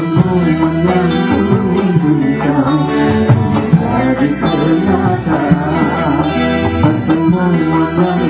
Thank you.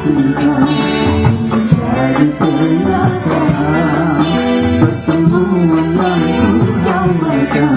Tuhan Dari kegelapan Pertemuan lain ku damaikan